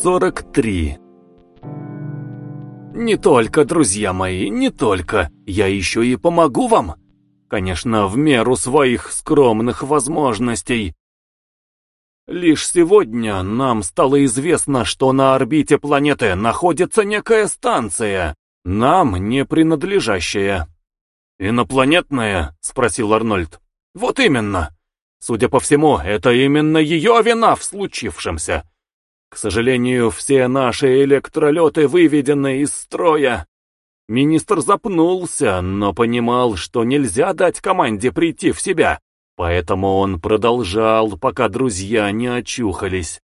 43 Не только, друзья мои, не только. Я еще и помогу вам. Конечно, в меру своих скромных возможностей. Лишь сегодня нам стало известно, что на орбите планеты находится некая станция, нам не принадлежащая. «Инопланетная?» — спросил Арнольд. «Вот именно. Судя по всему, это именно ее вина в случившемся. К сожалению, все наши электролеты выведены из строя. Министр запнулся, но понимал, что нельзя дать команде прийти в себя, поэтому он продолжал, пока друзья не очухались.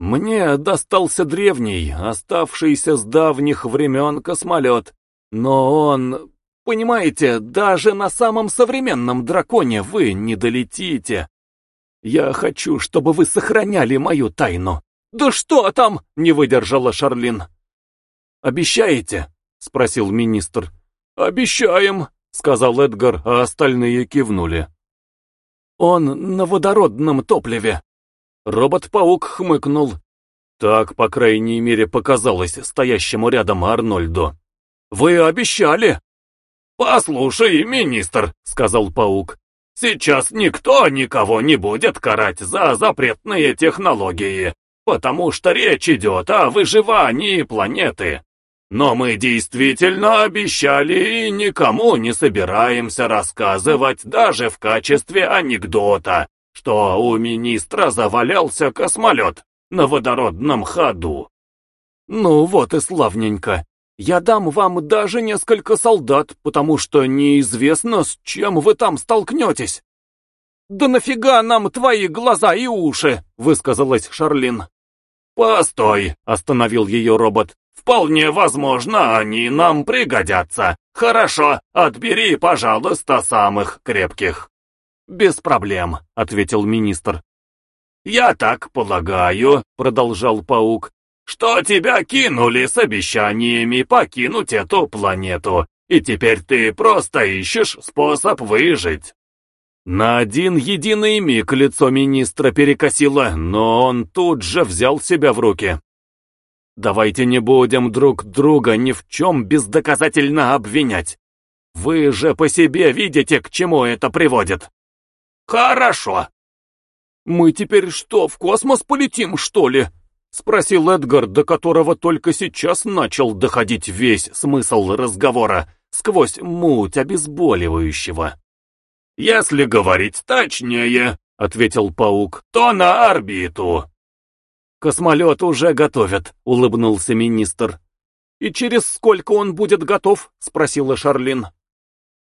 Мне достался древний, оставшийся с давних времен космолет, но он... Понимаете, даже на самом современном драконе вы не долетите. Я хочу, чтобы вы сохраняли мою тайну. «Да что там?» — не выдержала Шарлин. «Обещаете?» — спросил министр. «Обещаем», — сказал Эдгар, а остальные кивнули. «Он на водородном топливе». Робот-паук хмыкнул. Так, по крайней мере, показалось стоящему рядом Арнольду. «Вы обещали!» «Послушай, министр», — сказал паук, — «сейчас никто никого не будет карать за запретные технологии потому что речь идет о выживании планеты. Но мы действительно обещали и никому не собираемся рассказывать даже в качестве анекдота, что у министра завалялся космолет на водородном ходу. Ну вот и славненько. Я дам вам даже несколько солдат, потому что неизвестно, с чем вы там столкнетесь. «Да нафига нам твои глаза и уши?» — высказалась Шарлин. «Постой!» — остановил ее робот. «Вполне возможно, они нам пригодятся. Хорошо, отбери, пожалуйста, самых крепких». «Без проблем», — ответил министр. «Я так полагаю», — продолжал паук, «что тебя кинули с обещаниями покинуть эту планету, и теперь ты просто ищешь способ выжить». На один единый миг лицо министра перекосило, но он тут же взял себя в руки. «Давайте не будем друг друга ни в чем бездоказательно обвинять. Вы же по себе видите, к чему это приводит». «Хорошо». «Мы теперь что, в космос полетим, что ли?» — спросил Эдгар, до которого только сейчас начал доходить весь смысл разговора сквозь муть обезболивающего. «Если говорить точнее», — ответил паук, — «то на орбиту». «Космолет уже готовят», — улыбнулся министр. «И через сколько он будет готов?» — спросила Шарлин.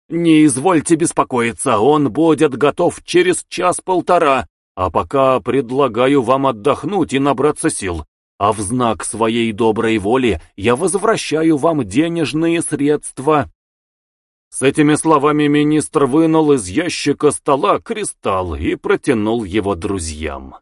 «Не извольте беспокоиться, он будет готов через час-полтора, а пока предлагаю вам отдохнуть и набраться сил, а в знак своей доброй воли я возвращаю вам денежные средства с этими словами министр вынул из ящика стола кристалл и протянул его друзьям.